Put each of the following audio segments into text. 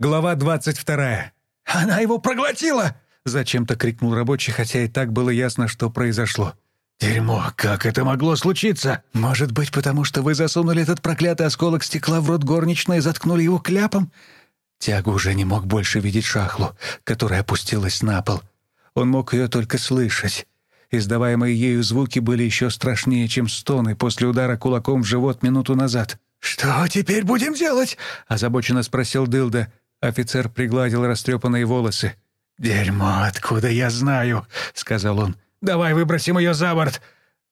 Глава двадцать вторая. «Она его проглотила!» — зачем-то крикнул рабочий, хотя и так было ясно, что произошло. «Дерьмо, как это могло случиться?» «Может быть, потому что вы засунули этот проклятый осколок стекла в рот горничной и заткнули его кляпом?» Тяга уже не мог больше видеть шахлу, которая опустилась на пол. Он мог ее только слышать. Издаваемые ею звуки были еще страшнее, чем стоны после удара кулаком в живот минуту назад. «Что теперь будем делать?» — озабоченно спросил Дылда. Офицер пригладил растрепанные волосы. «Дерьмо, откуда я знаю?» — сказал он. «Давай выбросим ее за борт!»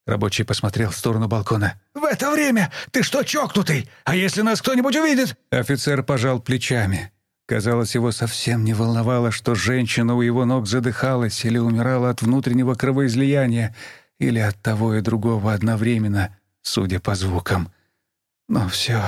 Рабочий посмотрел в сторону балкона. «В это время? Ты что, чокнутый? А если нас кто-нибудь увидит?» Офицер пожал плечами. Казалось, его совсем не волновало, что женщина у его ног задыхалась или умирала от внутреннего кровоизлияния, или от того и другого одновременно, судя по звукам. Но все,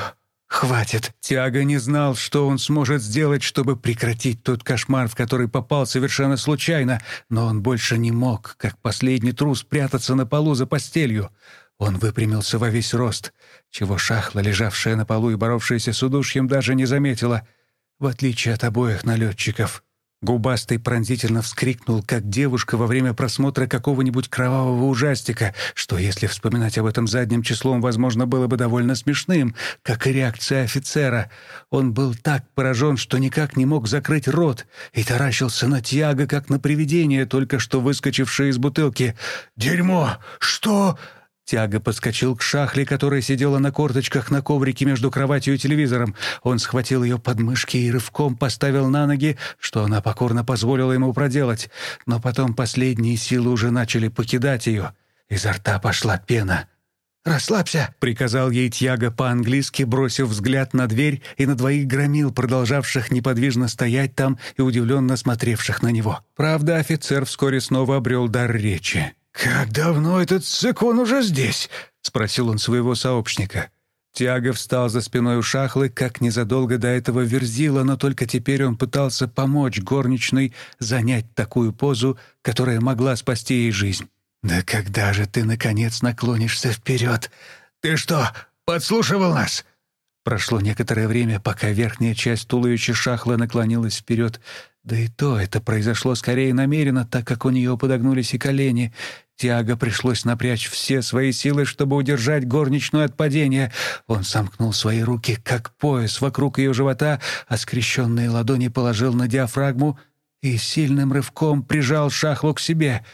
хватит. Тяга не знал, что он сможет сделать, чтобы прекратить тот кошмар, в который попал совершенно случайно, но он больше не мог, как последний трус, прятаться на полу за постелью. Он выпрямился во весь рост, чего шахла, лежавшая на полу и боровшаяся с удушьем, даже не заметила — в отличие от обоих налетчиков. Губастый пронзительно вскрикнул, как девушка во время просмотра какого-нибудь кровавого ужастика, что, если вспоминать об этом задним числом, возможно, было бы довольно смешным, как и реакция офицера. Он был так поражен, что никак не мог закрыть рот и таращился на Тиаго, как на привидение, только что выскочившее из бутылки. «Дерьмо! Что?» Тяга подскочил к шахле, которая сидела на корточках на коврике между кроватью и телевизором. Он схватил ее под мышки и рывком поставил на ноги, что она покорно позволила ему проделать. Но потом последние силы уже начали покидать ее. Изо рта пошла пена. «Расслабься!» — приказал ей Тьяго по-английски, бросив взгляд на дверь и на двоих громил, продолжавших неподвижно стоять там и удивленно смотревших на него. Правда, офицер вскоре снова обрел дар речи. «Как давно этот цикон уже здесь?» — спросил он своего сообщника. Тиаго встал за спиной у шахлы, как незадолго до этого верзила, но только теперь он пытался помочь горничной занять такую позу, которая могла спасти ей жизнь. «Да когда же ты, наконец, наклонишься вперед? Ты что, подслушивал нас?» Прошло некоторое время, пока верхняя часть туловища шахла наклонилась вперед. Да и то это произошло скорее намеренно, так как у нее подогнулись и колени. Тиаго пришлось напрячь все свои силы, чтобы удержать горничную от падения. Он сомкнул свои руки, как пояс, вокруг ее живота, а скрещенные ладони положил на диафрагму и сильным рывком прижал шахлу к себе.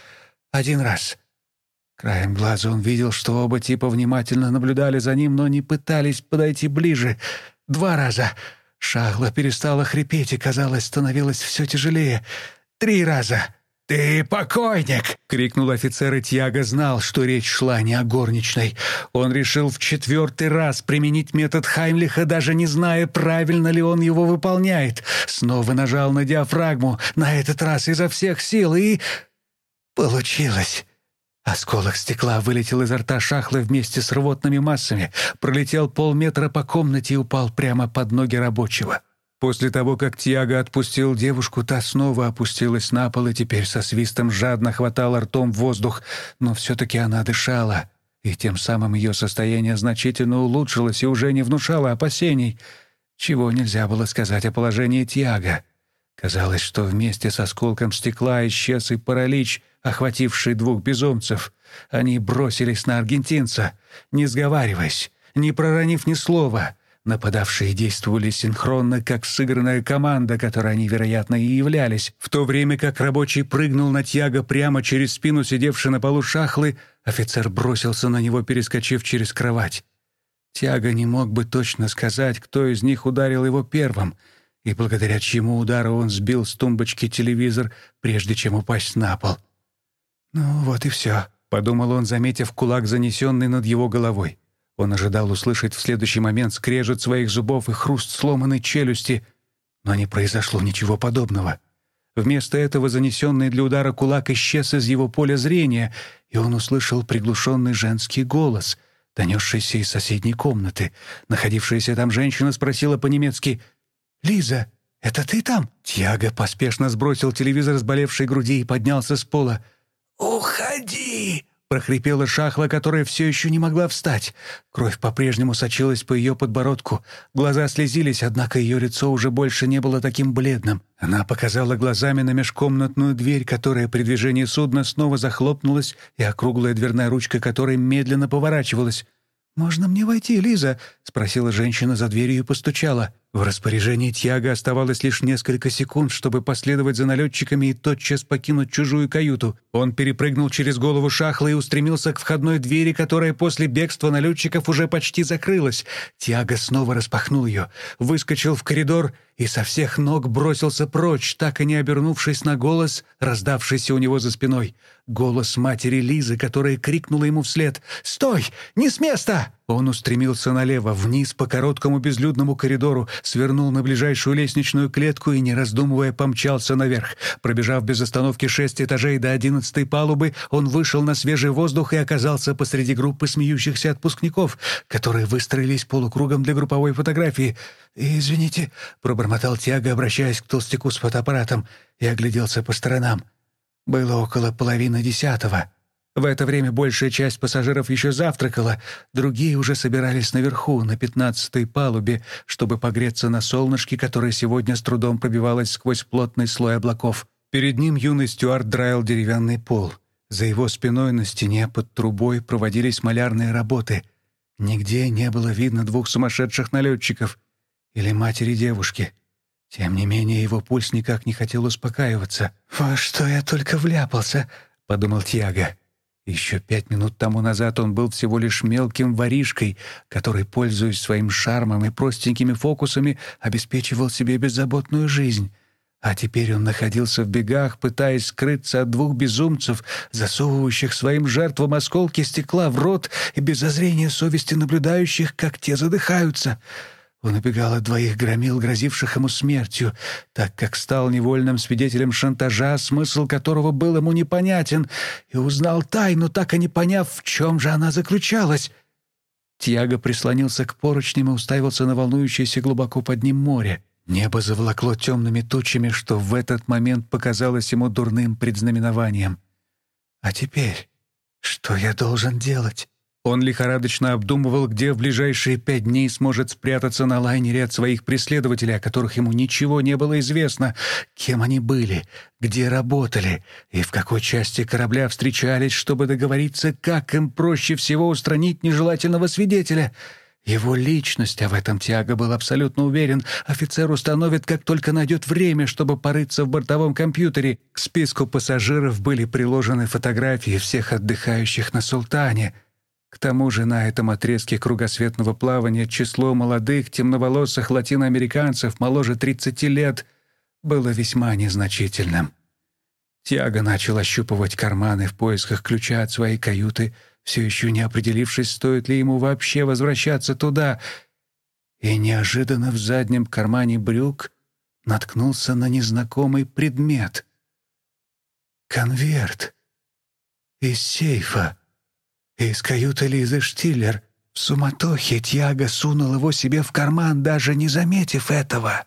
Один раз. Краем глаза он видел, что оба типа внимательно наблюдали за ним, но не пытались подойти ближе. Два раза. Шахла перестала хрипеть и, казалось, становилось все тяжелее. Три раза. «Ты покойник!» — крикнул офицер, и Тьяго знал, что речь шла не о горничной. Он решил в четвертый раз применить метод Хаймлиха, даже не зная, правильно ли он его выполняет. Снова нажал на диафрагму, на этот раз изо всех сил, и... Получилось. Осколок стекла вылетел изо рта шахлы вместе с рвотными массами, пролетел полметра по комнате и упал прямо под ноги рабочего. После того, как Тиаго отпустил девушку, та снова опустилась на пол и теперь со свистом жадно хватала ртом воздух, но все-таки она дышала, и тем самым ее состояние значительно улучшилось и уже не внушало опасений, чего нельзя было сказать о положении Тиаго. Казалось, что вместе с осколком стекла исчез и паралич, охвативший двух безумцев. Они бросились на аргентинца, не сговариваясь, не проронив ни слова. Нападавшие действовали синхронно, как сыгранная команда, которой они, вероятно, и являлись. В то время как рабочий прыгнул на Тьяго прямо через спину сидевшей на полу шахлы, офицер бросился на него, перескочив через кровать. Тяга не мог бы точно сказать, кто из них ударил его первым — и благодаря чьему удару он сбил с тумбочки телевизор, прежде чем упасть на пол. «Ну вот и все», — подумал он, заметив кулак, занесенный над его головой. Он ожидал услышать в следующий момент скрежет своих зубов и хруст сломанной челюсти, но не произошло ничего подобного. Вместо этого занесенный для удара кулак исчез из его поля зрения, и он услышал приглушенный женский голос, донесшийся из соседней комнаты. Находившаяся там женщина спросила по-немецки — «Лиза, это ты там?» Тьяго поспешно сбросил телевизор с болевшей груди и поднялся с пола. «Уходи! прохрипела шахла, которая все еще не могла встать. Кровь по-прежнему сочилась по ее подбородку. Глаза слезились, однако ее лицо уже больше не было таким бледным. Она показала глазами на межкомнатную дверь, которая при движении судна снова захлопнулась, и округлая дверная ручка которой медленно поворачивалась. «Можно мне войти, Лиза?» — спросила женщина за дверью и постучала. В распоряжении Тьяга оставалось лишь несколько секунд, чтобы последовать за налетчиками и тотчас покинуть чужую каюту. Он перепрыгнул через голову шахла и устремился к входной двери, которая после бегства налетчиков уже почти закрылась. Тьяга снова распахнул ее, выскочил в коридор и со всех ног бросился прочь, так и не обернувшись на голос, раздавшийся у него за спиной. Голос матери Лизы, которая крикнула ему вслед «Стой! Не с места!» Он устремился налево, вниз по короткому безлюдному коридору, свернул на ближайшую лестничную клетку и, не раздумывая, помчался наверх. Пробежав без остановки шесть этажей до одиннадцатой палубы, он вышел на свежий воздух и оказался посреди группы смеющихся отпускников, которые выстроились полукругом для групповой фотографии. «Извините», — пробормотал Тиаго, обращаясь к толстяку с фотоаппаратом, и огляделся по сторонам. Было около половины десятого. В это время большая часть пассажиров еще завтракала, другие уже собирались наверху, на пятнадцатой палубе, чтобы погреться на солнышке, которое сегодня с трудом пробивалось сквозь плотный слой облаков. Перед ним юный стюард драил деревянный пол. За его спиной на стене под трубой проводились малярные работы. Нигде не было видно двух сумасшедших налетчиков или матери девушки. Тем не менее, его пульс никак не хотел успокаиваться. «Во что я только вляпался!» — подумал Тьяго. Еще пять минут тому назад он был всего лишь мелким воришкой, который, пользуясь своим шармом и простенькими фокусами, обеспечивал себе беззаботную жизнь. А теперь он находился в бегах, пытаясь скрыться от двух безумцев, засовывающих своим жертвам осколки стекла в рот и без зазрения совести наблюдающих, как те задыхаются — он убегал от двоих громил, грозивших ему смертью, так как стал невольным свидетелем шантажа, смысл которого был ему непонятен, и узнал тайну, так и не поняв, в чем же она заключалась. Тьяго прислонился к поручням и уставился на волнующееся глубоко под ним море. Небо заволокло темными тучами, что в этот момент показалось ему дурным предзнаменованием. «А теперь что я должен делать?» Он лихорадочно обдумывал, где в ближайшие пять дней сможет спрятаться на лайнере от своих преследователей, о которых ему ничего не было известно, кем они были, где работали и в какой части корабля встречались, чтобы договориться, как им проще всего устранить нежелательного свидетеля. Его личность, а в этом Тиаго был абсолютно уверен, офицер установит, как только найдет время, чтобы порыться в бортовом компьютере. К списку пассажиров были приложены фотографии всех отдыхающих на «Султане», к тому же на этом отрезке кругосветного плавания число молодых темноволосых латиноамериканцев моложе 30 лет было весьма незначительным. Тиаго начал ощупывать карманы в поисках ключа от своей каюты, все еще не определившись, стоит ли ему вообще возвращаться туда, и неожиданно в заднем кармане брюк наткнулся на незнакомый предмет. Конверт из сейфа. Из каюты Лизы Штиллер. В суматохе Тьяго сунул его себе в карман, даже не заметив этого.